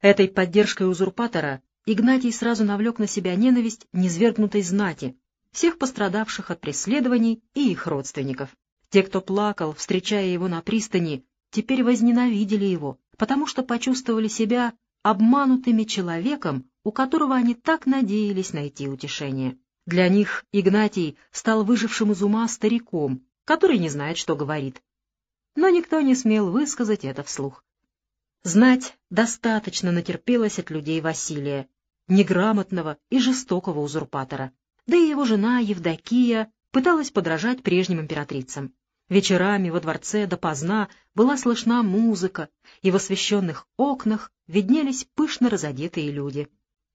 Этой поддержкой узурпатора Игнатий сразу навлек на себя ненависть низвергнутой знати, всех пострадавших от преследований и их родственников. Те, кто плакал, встречая его на пристани, теперь возненавидели его, потому что почувствовали себя обманутыми человеком, у которого они так надеялись найти утешение. Для них Игнатий стал выжившим из ума стариком, который не знает, что говорит. Но никто не смел высказать это вслух. Знать достаточно натерпелась от людей Василия, неграмотного и жестокого узурпатора. Да и его жена Евдокия пыталась подражать прежним императрицам. Вечерами во дворце допоздна была слышна музыка, и в освещенных окнах виднелись пышно разодетые люди.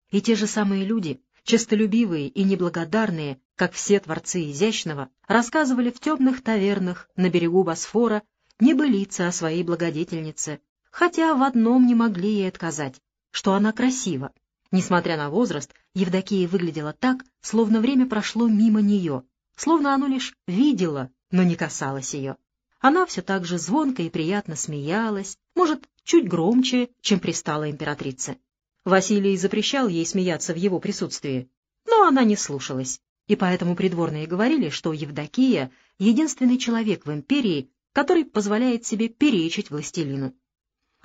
И те же самые люди, честолюбивые и неблагодарные, как все творцы изящного, рассказывали в темных тавернах на берегу Босфора небылицы о своей благодетельнице, хотя в одном не могли ей отказать, что она красива. Несмотря на возраст, Евдокия выглядела так, словно время прошло мимо нее, словно оно лишь видело но не касалась ее. Она все так же звонко и приятно смеялась, может, чуть громче, чем пристала императрице. Василий запрещал ей смеяться в его присутствии, но она не слушалась, и поэтому придворные говорили, что Евдокия — единственный человек в империи, который позволяет себе перечить властелину.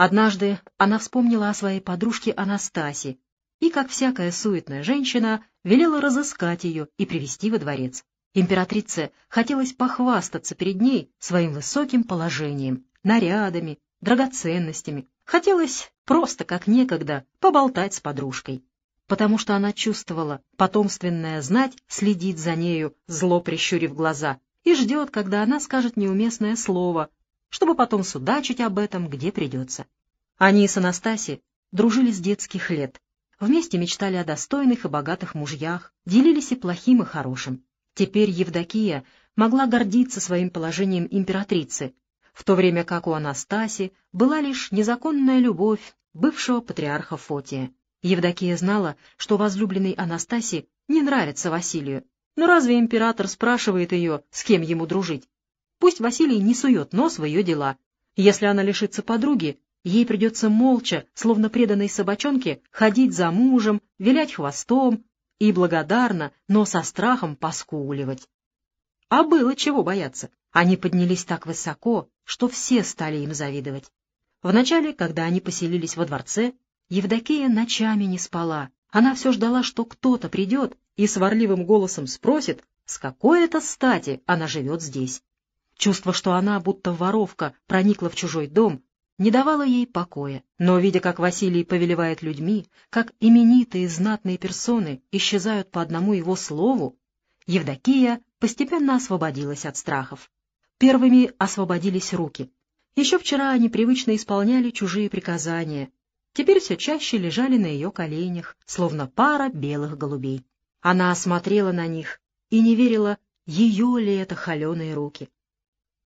Однажды она вспомнила о своей подружке Анастасе и, как всякая суетная женщина, велела разыскать ее и привести во дворец. Императрице хотелось похвастаться перед ней своим высоким положением, нарядами, драгоценностями. Хотелось просто, как некогда, поболтать с подружкой. Потому что она чувствовала, потомственная знать следит за нею, зло прищурив глаза, и ждет, когда она скажет неуместное слово, чтобы потом судачить об этом, где придется. Они с Анастасией дружили с детских лет, вместе мечтали о достойных и богатых мужьях, делились и плохим, и хорошим. Теперь Евдокия могла гордиться своим положением императрицы, в то время как у Анастаси была лишь незаконная любовь бывшего патриарха Фотия. Евдокия знала, что возлюбленный Анастасии не нравится Василию. Но разве император спрашивает ее, с кем ему дружить? Пусть Василий не сует нос в ее дела. Если она лишится подруги, ей придется молча, словно преданной собачонке, ходить за мужем, вилять хвостом, и благодарно, но со страхом поскуливать. А было чего бояться. Они поднялись так высоко, что все стали им завидовать. Вначале, когда они поселились во дворце, Евдокия ночами не спала. Она все ждала, что кто-то придет и сварливым голосом спросит, с какой это стати она живет здесь. Чувство, что она, будто воровка, проникла в чужой дом, не давало ей покоя, но, видя, как Василий повелевает людьми, как именитые знатные персоны исчезают по одному его слову, Евдокия постепенно освободилась от страхов. Первыми освободились руки. Еще вчера они привычно исполняли чужие приказания, теперь все чаще лежали на ее коленях, словно пара белых голубей. Она осмотрела на них и не верила, ее ли это холеные руки.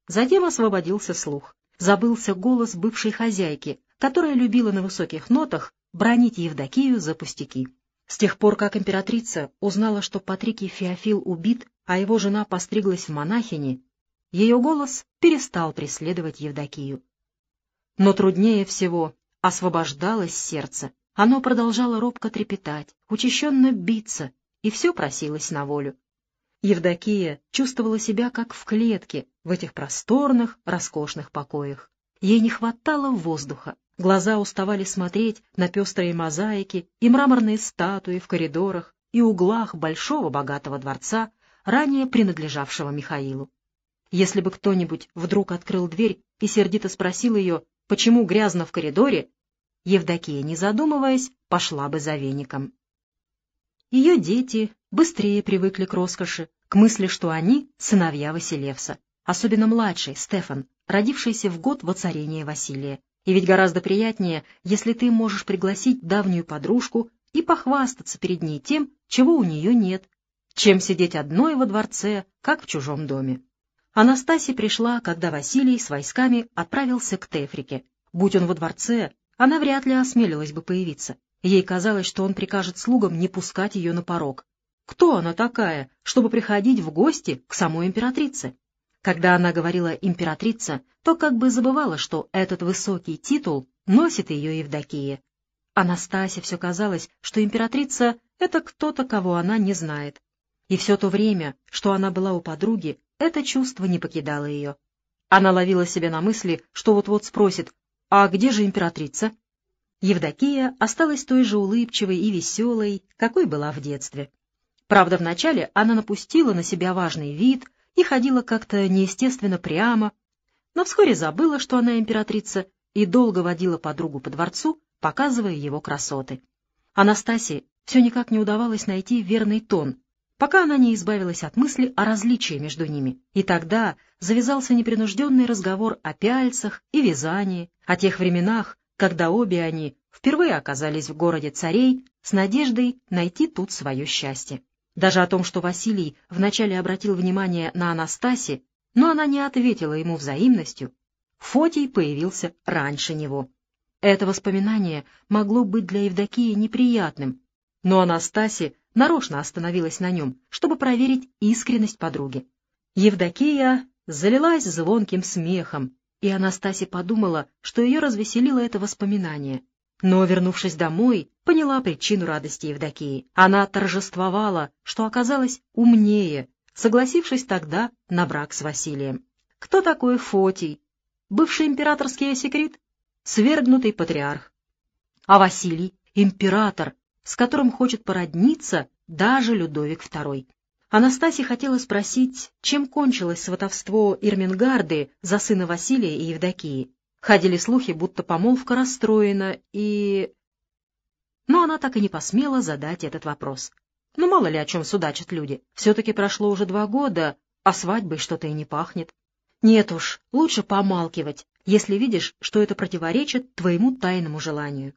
Затем освободился слух забылся голос бывшей хозяйки, которая любила на высоких нотах бронить Евдокию за пустяки. С тех пор, как императрица узнала, что Патрикий Феофил убит, а его жена постриглась в монахини, ее голос перестал преследовать Евдокию. Но труднее всего освобождалось сердце. Оно продолжало робко трепетать, учащенно биться, и все просилось на волю. Евдокия чувствовала себя как в клетке в этих просторных, роскошных покоях. Ей не хватало воздуха, глаза уставали смотреть на пестрые мозаики и мраморные статуи в коридорах и углах большого богатого дворца, ранее принадлежавшего Михаилу. Если бы кто-нибудь вдруг открыл дверь и сердито спросил ее, почему грязно в коридоре, Евдокия, не задумываясь, пошла бы за веником. Ее дети быстрее привыкли к роскоши, к мысли, что они — сыновья Василевса, особенно младший, Стефан, родившийся в год воцарения Василия. И ведь гораздо приятнее, если ты можешь пригласить давнюю подружку и похвастаться перед ней тем, чего у нее нет, чем сидеть одной во дворце, как в чужом доме. Анастасия пришла, когда Василий с войсками отправился к Тефрике. Будь он во дворце, она вряд ли осмелилась бы появиться. Ей казалось, что он прикажет слугам не пускать ее на порог. Кто она такая, чтобы приходить в гости к самой императрице? Когда она говорила «императрица», то как бы забывала, что этот высокий титул носит ее Евдокия. Анастасия все казалось, что императрица — это кто-то, кого она не знает. И все то время, что она была у подруги, это чувство не покидало ее. Она ловила себя на мысли, что вот-вот спросит, «А где же императрица?» Евдокия осталась той же улыбчивой и веселой, какой была в детстве. Правда, вначале она напустила на себя важный вид и ходила как-то неестественно прямо, но вскоре забыла, что она императрица, и долго водила подругу по дворцу, показывая его красоты. Анастасии все никак не удавалось найти верный тон, пока она не избавилась от мысли о различии между ними. И тогда завязался непринужденный разговор о пяльцах и вязании, о тех временах, когда обе они впервые оказались в городе царей с надеждой найти тут свое счастье. Даже о том, что Василий вначале обратил внимание на Анастасе, но она не ответила ему взаимностью, Фотий появился раньше него. Это воспоминание могло быть для Евдокии неприятным, но Анастасия нарочно остановилась на нем, чтобы проверить искренность подруги. Евдокия залилась звонким смехом, и Анастасия подумала, что ее развеселило это воспоминание. Но, вернувшись домой, поняла причину радости Евдокии. Она торжествовала, что оказалась умнее, согласившись тогда на брак с Василием. Кто такой Фотий? Бывший императорский секрет? Свергнутый патриарх. А Василий — император, с которым хочет породниться даже Людовик II. Анастасия хотела спросить, чем кончилось сватовство Ирмингарды за сына Василия и Евдокии. Ходили слухи, будто помолвка расстроена, и... Но она так и не посмела задать этот вопрос. Ну, мало ли о чем судачат люди. Все-таки прошло уже два года, а свадьбой что-то и не пахнет. Нет уж, лучше помалкивать, если видишь, что это противоречит твоему тайному желанию.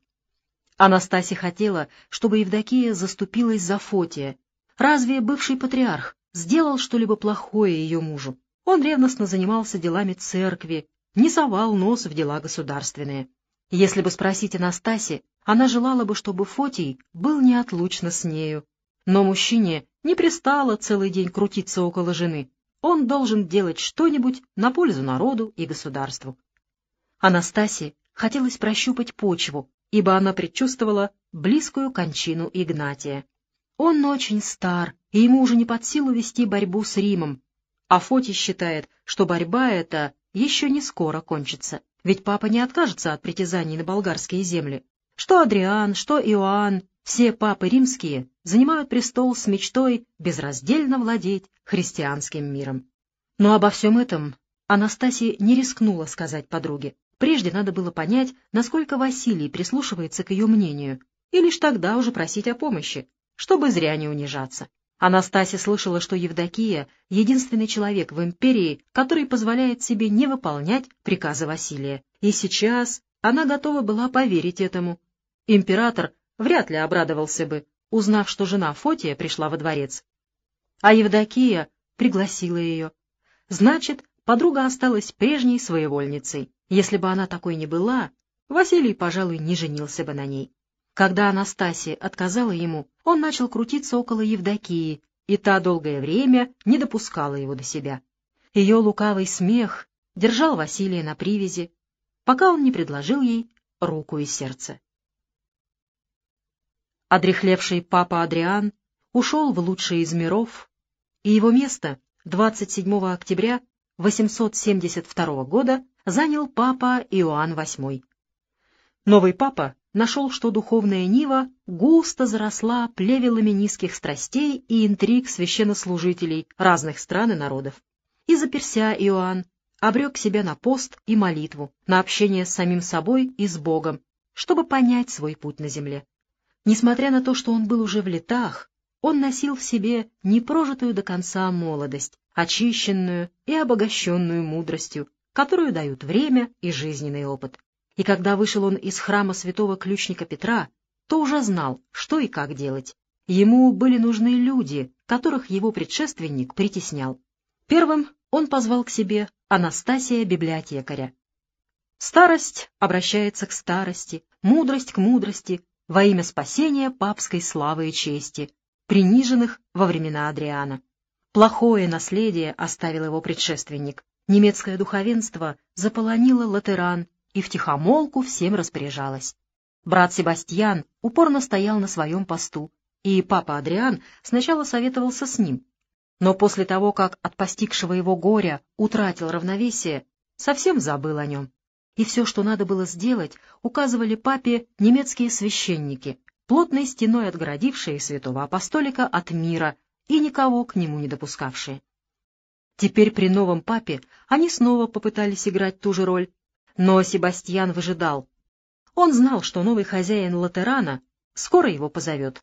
Анастасия хотела, чтобы Евдокия заступилась за Фотия, Разве бывший патриарх сделал что-либо плохое ее мужу? Он ревностно занимался делами церкви, не совал нос в дела государственные. Если бы спросить Анастасе, она желала бы, чтобы Фотий был неотлучно с нею. Но мужчине не пристало целый день крутиться около жены. Он должен делать что-нибудь на пользу народу и государству. Анастасии хотелось прощупать почву, ибо она предчувствовала близкую кончину Игнатия. Он очень стар, и ему уже не под силу вести борьбу с Римом. А Фотий считает, что борьба эта еще не скоро кончится, ведь папа не откажется от притязаний на болгарские земли. Что Адриан, что Иоанн, все папы римские занимают престол с мечтой безраздельно владеть христианским миром. Но обо всем этом Анастасия не рискнула сказать подруге. Прежде надо было понять, насколько Василий прислушивается к ее мнению, и лишь тогда уже просить о помощи чтобы зря не унижаться. Анастасия слышала, что Евдокия — единственный человек в империи, который позволяет себе не выполнять приказы Василия. И сейчас она готова была поверить этому. Император вряд ли обрадовался бы, узнав, что жена Фотия пришла во дворец. А Евдокия пригласила ее. Значит, подруга осталась прежней своевольницей. Если бы она такой не была, Василий, пожалуй, не женился бы на ней. Когда Анастасия отказала ему, он начал крутиться около Евдокии, и та долгое время не допускала его до себя. Ее лукавый смех держал Василия на привязи, пока он не предложил ей руку и сердце. Одрехлевший папа Адриан ушел в лучший из миров, и его место 27 октября 872 года занял папа Иоанн VIII. Новый папа нашел, что духовная нива густо заросла плевелами низких страстей и интриг священнослужителей разных стран и народов. И заперся Иоанн, обрек себя на пост и молитву, на общение с самим собой и с Богом, чтобы понять свой путь на земле. Несмотря на то, что он был уже в летах, он носил в себе непрожитую до конца молодость, очищенную и обогащенную мудростью, которую дают время и жизненный опыт и когда вышел он из храма святого ключника Петра, то уже знал, что и как делать. Ему были нужны люди, которых его предшественник притеснял. Первым он позвал к себе Анастасия библиотекаря. Старость обращается к старости, мудрость к мудрости, во имя спасения папской славы и чести, приниженных во времена Адриана. Плохое наследие оставил его предшественник. Немецкое духовенство заполонило латеран и втихомолку всем распоряжалась. Брат Себастьян упорно стоял на своем посту, и папа Адриан сначала советовался с ним, но после того, как от постигшего его горя утратил равновесие, совсем забыл о нем. И все, что надо было сделать, указывали папе немецкие священники, плотной стеной отгородившие святого апостолика от мира и никого к нему не допускавшие. Теперь при новом папе они снова попытались играть ту же роль, но Себастьян выжидал. Он знал, что новый хозяин Латерана скоро его позовет.